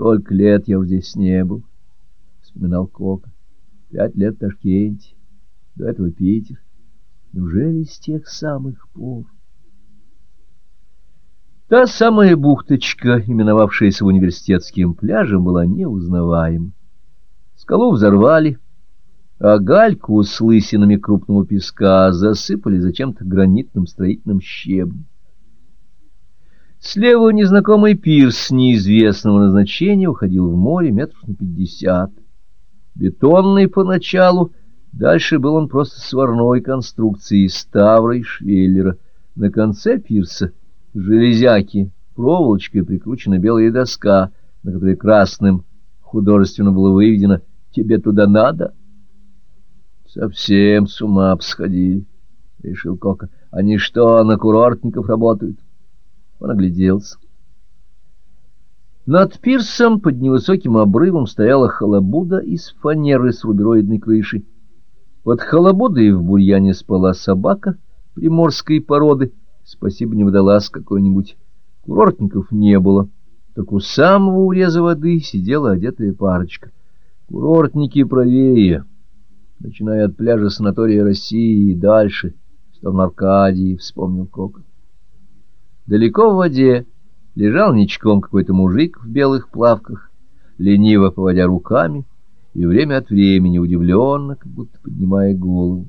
Сколько лет я здесь не был, — вспоминал Кока. Пять лет в Ташкенте, до этого Питер. Неужели с тех самых пор? Та самая бухточка, именовавшаяся университетским пляжем, была неузнаваема. Скалу взорвали, а гальку с лысинами крупного песка засыпали зачем-то гранитным строительным щебнем. Слева незнакомый пирс неизвестного назначения уходил в море метров на пятьдесят. Бетонный поначалу, дальше был он просто сварной конструкцией Ставра и Швеллера. На конце пирса железяки, проволочкой прикручена белая доска, на которой красным художественно было выведено «Тебе туда надо?» «Совсем с ума сходили», — решил Кока. «Они что, на курортников работают?» Он огляделся. Над пирсом под невысоким обрывом стояла халабуда из фанеры с рубероидной крышей. Под халабудой в бурьяне спала собака приморской породы. Спасибо, не выдалась какой-нибудь. Курортников не было. Так у самого уреза воды сидела одетая парочка. Курортники правее, начиная от пляжа санатория России и дальше, что в Аркадии, вспомнил Кока. Далеко в воде лежал ничком какой-то мужик в белых плавках, лениво поводя руками и время от времени удивленно, как будто поднимая голову.